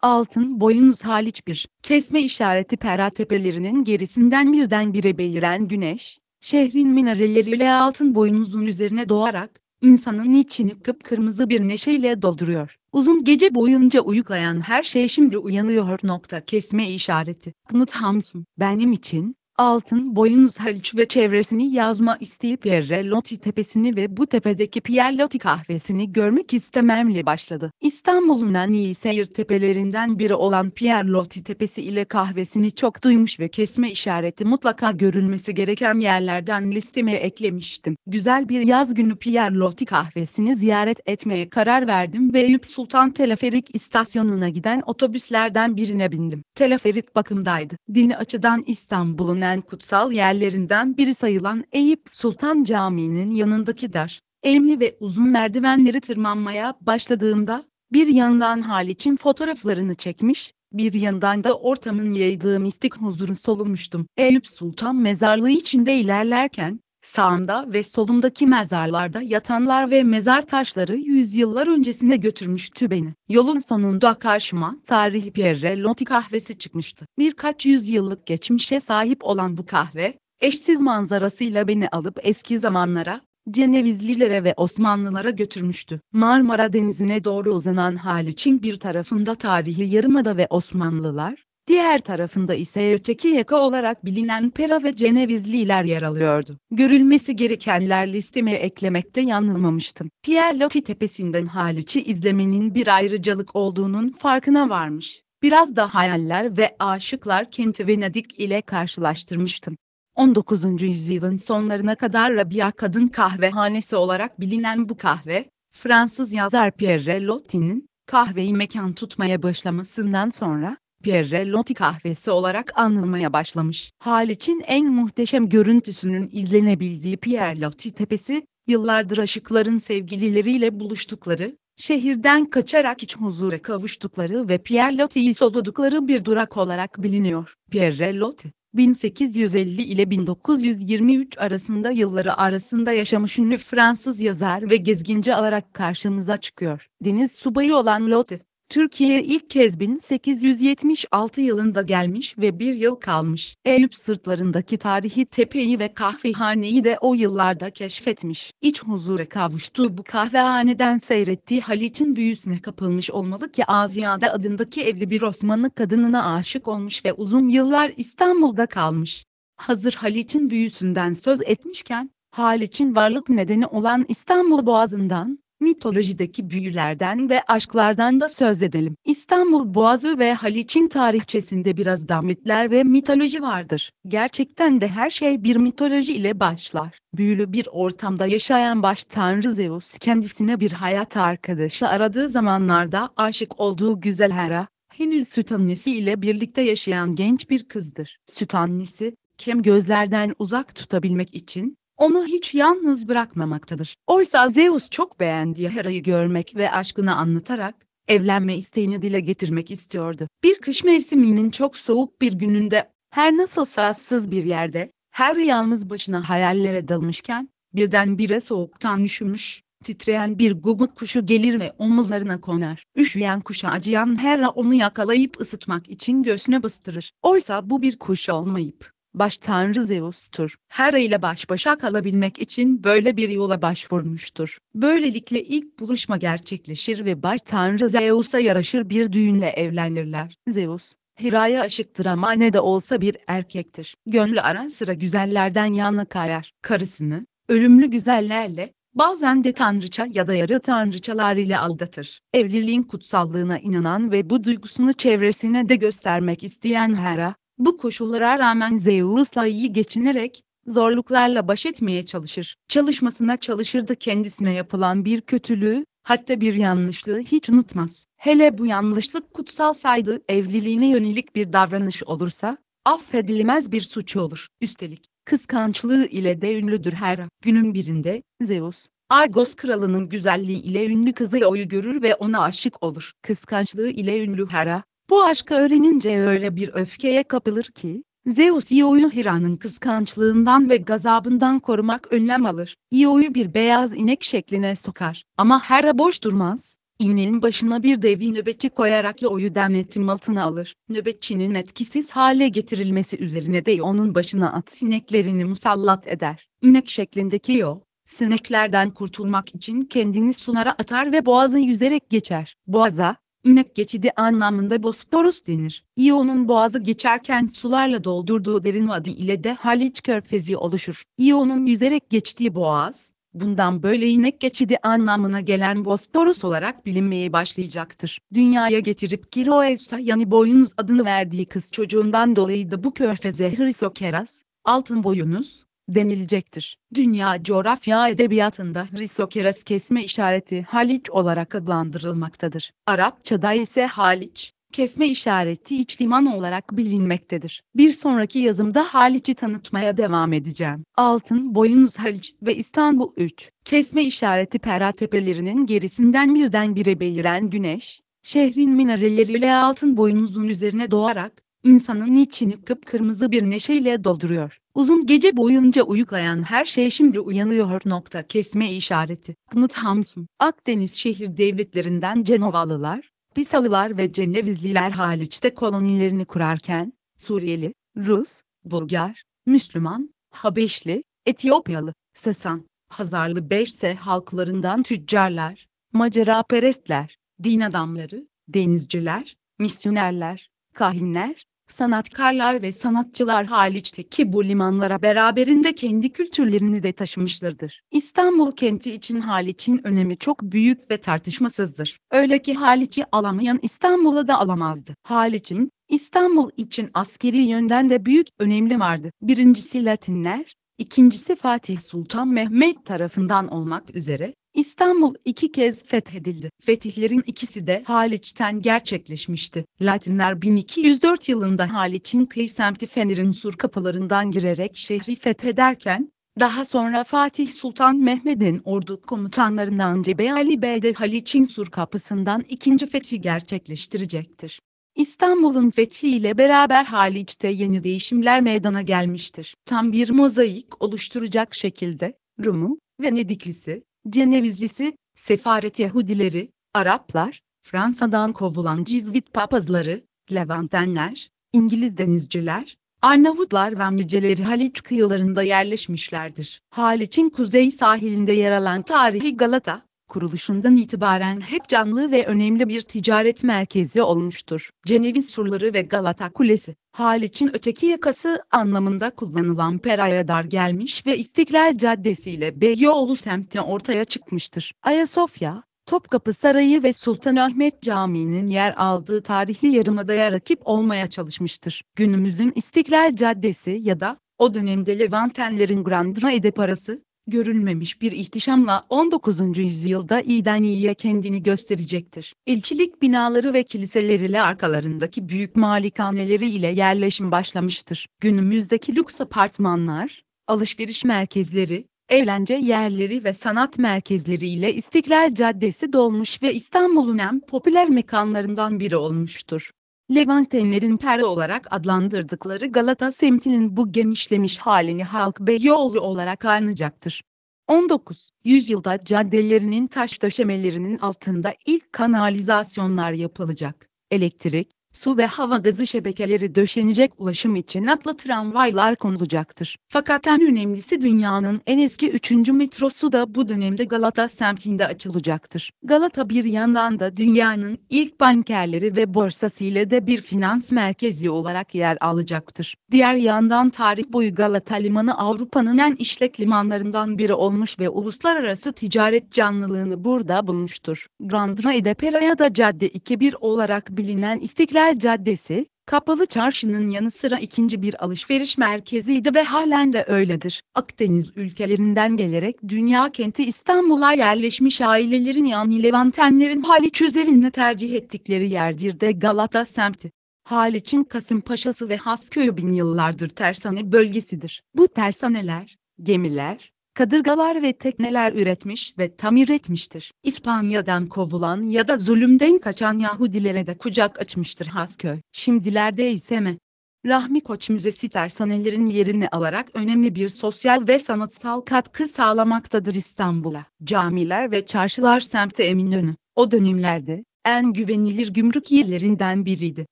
altın boynuz haliç bir, kesme işareti pera tepelerinin gerisinden birdenbire beliren güneş, şehrin minareleriyle altın boynuzun üzerine doğarak, insanın içini kıpkırmızı bir neşeyle dolduruyor. Uzun gece boyunca uyuklayan her şey şimdi uyanıyor. Nokta kesme işareti. Knut Hamsun. Benim için, altın boynuz Haliç ve çevresini yazma isteyip Pierre Loti tepesini ve bu tepedeki Pierre Loti kahvesini görmek istememle başladı. İstanbul'un en iyi seyir tepelerinden biri olan Pierre Loti tepesi ile kahvesini çok duymuş ve kesme işareti mutlaka görülmesi gereken yerlerden listeme eklemiştim. Güzel bir yaz günü Pierre Loti kahvesini ziyaret etmeye karar verdim ve Eyüp Sultan Teleferik istasyonuna giden otobüslerden birine bindim. Teleferik bakımdaydı. Dini açıdan İstanbul'un en kutsal yerlerinden biri sayılan Eyüp Sultan Camii'nin yanındaki dar, eğimli ve uzun merdivenleri tırmanmaya başladığımda, bir yandan Haliç'in fotoğraflarını çekmiş, bir yandan da ortamın yaydığı mistik huzuru solumuştum. Eyüp Sultan mezarlığı içinde ilerlerken, sağımda ve solumdaki mezarlarda yatanlar ve mezar taşları yüzyıllar öncesine götürmüştü beni. Yolun sonunda karşıma tarihi Pierre Loti kahvesi çıkmıştı. Birkaç yüzyıllık geçmişe sahip olan bu kahve, eşsiz manzarasıyla beni alıp eski zamanlara, Cenevizlilere ve Osmanlılara götürmüştü. Marmara Denizi'ne doğru uzanan Haliç'in bir tarafında tarihi Yarımada ve Osmanlılar, Diğer tarafında ise öteki yaka olarak bilinen Pera ve Cenevizliler yer alıyordu. Görülmesi gerekenler listeme eklemekte yanılmamıştım. Pierre Loti tepesinden Haliç'i izlemenin bir ayrıcalık olduğunun farkına varmış. Biraz da hayaller ve aşıklar kenti Venedik ile karşılaştırmıştım. 19. yüzyılın sonlarına kadar Rabia Kadın Kahvehanesi olarak bilinen bu kahve, Fransız yazar Pierre Loti'nin kahveyi mekan tutmaya başlamasından sonra Pierre Loti kahvesi olarak anılmaya başlamış. Haliç'in en muhteşem görüntüsünün izlenebildiği Pierre Loti tepesi, yıllardır aşıkların sevgilileriyle buluştukları, şehirden kaçarak iç huzura kavuştukları ve Pierre Loti'yi soludukları bir durak olarak biliniyor. Pierre Loti, 1850 ile 1923 arasında yılları arasında yaşamış ünlü Fransız yazar ve gezginci olarak karşımıza çıkıyor. Deniz subayı olan Loti, Türkiye'ye ilk kez 1876 yılında gelmiş ve bir yıl kalmış. Eyüp sırtlarındaki tarihi tepeyi ve kahvehaneyi de o yıllarda keşfetmiş. İç huzura kavuştuğu bu kahvehaneden seyrettiği Haliç'in büyüsüne kapılmış olmalı ki Aziyade adındaki evli bir Osmanlı kadınına aşık olmuş ve uzun yıllar İstanbul'da kalmış. Hazır Haliç'in büyüsünden söz etmişken, Haliç'in varlık nedeni olan İstanbul Boğazı'ndan, mitolojideki büyülerden ve aşklardan da söz edelim. İstanbul Boğazı ve Haliç'in tarihçesinde biraz da ve mitoloji vardır. Gerçekten de her şey bir mitoloji ile başlar. Büyülü bir ortamda yaşayan baş tanrı Zeus kendisine bir hayat arkadaşı aradığı zamanlarda aşık olduğu güzel Hera, henüz süt annesi ile birlikte yaşayan genç bir kızdır. Süt annesi, kem gözlerden uzak tutabilmek için, onu hiç yalnız bırakmamaktadır. Oysa Zeus çok beğendiği Hera'yı görmek ve aşkını anlatarak, evlenme isteğini dile getirmek istiyordu. Bir kış mevsiminin çok soğuk bir gününde, her nasılsa ıssız bir yerde, her yalnız başına hayallere dalmışken, birdenbire soğuktan üşümüş, titreyen bir gugut kuşu gelir ve omuzlarına konar. Üşüyen kuşa acıyan Hera onu yakalayıp ısıtmak için göğsüne bastırır. Oysa bu bir kuş olmayıp, baş tanrı Zeus'tur. Hera ile baş başa kalabilmek için böyle bir yola başvurmuştur. Böylelikle ilk buluşma gerçekleşir ve baş tanrı Zeus'a yaraşır bir düğünle evlenirler. Zeus, Hera'ya aşıktır ama ne de olsa bir erkektir. Gönlü ara sıra güzellerden yana kayar. Karısını, ölümlü güzellerle, bazen de tanrıça ya da yarı tanrıçalar ile aldatır. Evliliğin kutsallığına inanan ve bu duygusunu çevresine de göstermek isteyen Hera, bu koşullara rağmen Zeus'la iyi geçinerek, zorluklarla baş etmeye çalışır. Çalışmasına çalışır da kendisine yapılan bir kötülüğü, hatta bir yanlışlığı hiç unutmaz. Hele bu yanlışlık kutsal saydığı evliliğine yönelik bir davranış olursa, affedilemez bir suç olur. Üstelik, kıskançlığı ile de ünlüdür Hera. Günün birinde, Zeus, Argos kralının güzelliği ile ünlü kızı Io'yu görür ve ona aşık olur. Kıskançlığı ile ünlü Hera, bu aşkı öğrenince öyle bir öfkeye kapılır ki, Zeus Io'yu Hira'nın kıskançlığından ve gazabından korumak önlem alır. Io'yu bir beyaz inek şekline sokar. Ama Hera boş durmaz. İğnenin başına bir devi nöbetçi koyarak oyu denetim altına alır. Nöbetçinin etkisiz hale getirilmesi üzerine de onun başına at sineklerini musallat eder. İnek şeklindeki yo, sineklerden kurtulmak için kendini sulara atar ve boğazı yüzerek geçer. Boğaza, İnek geçidi anlamında Bosporus denir. İyonun boğazı geçerken sularla doldurduğu derin vadi ile de Haliç Körfezi oluşur. İyonun yüzerek geçtiği boğaz, bundan böyle inek geçidi anlamına gelen Bosporus olarak bilinmeye başlayacaktır. Dünyaya getirip Kiroesa yani boyunuz adını verdiği kız çocuğundan dolayı da bu körfeze Hrisokeras, altın boyunuz, denilecektir. Dünya coğrafya edebiyatında Hrisokeras kesme işareti Haliç olarak adlandırılmaktadır. Arapçada ise Haliç, kesme işareti iç liman olarak bilinmektedir. Bir sonraki yazımda Haliç'i tanıtmaya devam edeceğim. Altın Boyunuz Haliç ve İstanbul 3. Kesme işareti Pera tepelerinin gerisinden birdenbire beliren güneş, şehrin minareleriyle altın boynuzun üzerine doğarak, insanın içini kıpkırmızı bir neşeyle dolduruyor. Uzun gece boyunca uyuklayan her şey şimdi uyanıyor. Nokta kesme işareti. Knut Hamsun, Akdeniz şehir devletlerinden Cenovalılar, Pisalılar ve Cenevizliler hariçte kolonilerini kurarken, Suriyeli, Rus, Bulgar, Müslüman, Habeşli, Etiyopyalı, Sasan, Hazarlı Beşse halklarından tüccarlar, macera perestler, din adamları, denizciler, misyonerler, kahinler, sanatkarlar ve sanatçılar haliçteki bu limanlara beraberinde kendi kültürlerini de taşımışlardır. İstanbul kenti için Haliç'in önemi çok büyük ve tartışmasızdır. Öyle ki Haliç'i alamayan İstanbul'a da alamazdı. Haliç'in, İstanbul için askeri yönden de büyük önemli vardı. Birincisi Latinler, ikincisi Fatih Sultan Mehmet tarafından olmak üzere, İstanbul iki kez fethedildi. Fetihlerin ikisi de Haliç'ten gerçekleşmişti. Latinler 1204 yılında Haliç'in kıyı semti Fener'in sur kapılarından girerek şehri fethederken, daha sonra Fatih Sultan Mehmet'in ordu komutanlarından Cebe Ali Bey de Haliç'in sur kapısından ikinci fethi gerçekleştirecektir. İstanbul'un fethiyle beraber Haliç'te yeni değişimler meydana gelmiştir. Tam bir mozaik oluşturacak şekilde, Rum'u, Venediklisi, Cenevizlisi, Sefaret Yahudileri, Araplar, Fransa'dan kovulan Cizvit papazları, Levantenler, İngiliz denizciler, Arnavutlar ve Amiceleri Haliç kıyılarında yerleşmişlerdir. Haliç'in kuzey sahilinde yer alan tarihi Galata, kuruluşundan itibaren hep canlı ve önemli bir ticaret merkezi olmuştur. Ceneviz surları ve Galata Kulesi, Haliç'in öteki yakası anlamında kullanılan Pera'ya dar gelmiş ve İstiklal Caddesi ile Beyoğlu semti ortaya çıkmıştır. Ayasofya, Topkapı Sarayı ve Sultanahmet Camii'nin yer aldığı tarihli yarımadaya rakip olmaya çalışmıştır. Günümüzün İstiklal Caddesi ya da o dönemde Levantenlerin Grand Raide parası, görülmemiş bir ihtişamla 19. yüzyılda iyiden iyiye kendini gösterecektir. İlçilik binaları ve kiliseleriyle arkalarındaki büyük malikaneleri ile yerleşim başlamıştır. Günümüzdeki lüks apartmanlar, alışveriş merkezleri, eğlence yerleri ve sanat merkezleri ile İstiklal Caddesi dolmuş ve İstanbul'un en popüler mekanlarından biri olmuştur. Levantenlerin peri olarak adlandırdıkları Galata semtinin bu genişlemiş halini halk Beyoğlu olarak anacaktır. 19. yüzyılda caddelerinin taş döşemelerinin altında ilk kanalizasyonlar yapılacak. Elektrik, su ve hava gazı şebekeleri döşenecek ulaşım için atlı tramvaylar konulacaktır. Fakat en önemlisi dünyanın en eski 3. metrosu da bu dönemde Galata semtinde açılacaktır. Galata bir yandan da dünyanın ilk bankerleri ve borsası ile de bir finans merkezi olarak yer alacaktır. Diğer yandan tarih boyu Galata Limanı Avrupa'nın en işlek limanlarından biri olmuş ve uluslararası ticaret canlılığını burada bulmuştur. Grand Raide Pera'ya da Cadde 21 olarak bilinen İstiklal İstiklal Caddesi, Kapalı Çarşı'nın yanı sıra ikinci bir alışveriş merkeziydi ve halen de öyledir. Akdeniz ülkelerinden gelerek dünya kenti İstanbul'a yerleşmiş ailelerin yani Levantenlerin Haliç üzerinde tercih ettikleri yerdir de Galata semti. Haliç'in Kasımpaşa'sı ve Hasköy'ü bin yıllardır tersane bölgesidir. Bu tersaneler, gemiler, kadırgalar ve tekneler üretmiş ve tamir etmiştir. İspanya'dan kovulan ya da zulümden kaçan Yahudilere de kucak açmıştır Hasköy. Şimdilerde ise mi? Rahmi Koç Müzesi tersanelerin yerini alarak önemli bir sosyal ve sanatsal katkı sağlamaktadır İstanbul'a. Camiler ve çarşılar semti Eminönü, o dönemlerde en güvenilir gümrük yerlerinden biriydi.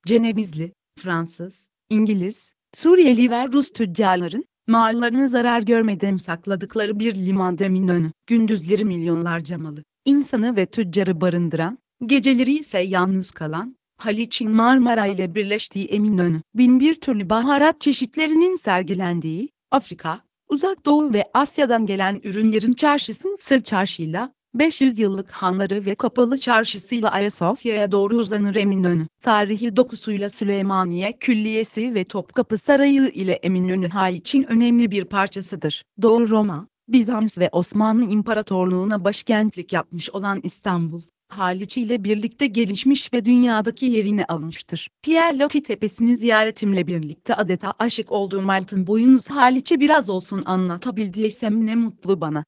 Cenevizli, Fransız, İngiliz, Suriyeli ve Rus tüccarların mallarını zarar görmeden sakladıkları bir liman Eminönü. Gündüzleri milyonlarca malı, insanı ve tüccarı barındıran, geceleri ise yalnız kalan, Haliç'in Marmara ile birleştiği Eminönü, bin bir türlü baharat çeşitlerinin sergilendiği, Afrika, Uzak Doğu ve Asya'dan gelen ürünlerin çarşısın Sır Çarşı'yla, 500 yıllık hanları ve kapalı çarşısıyla Ayasofya'ya doğru uzanır Eminönü. Tarihi dokusuyla Süleymaniye Külliyesi ve Topkapı Sarayı ile Eminönü Haliç'in önemli bir parçasıdır. Doğu Roma, Bizans ve Osmanlı İmparatorluğu'na başkentlik yapmış olan İstanbul, Haliç ile birlikte gelişmiş ve dünyadaki yerini almıştır. Pierre Loti Tepesi'ni ziyaretimle birlikte adeta aşık olduğum altın boyunuz Haliç'e biraz olsun anlatabildiysem ne mutlu bana.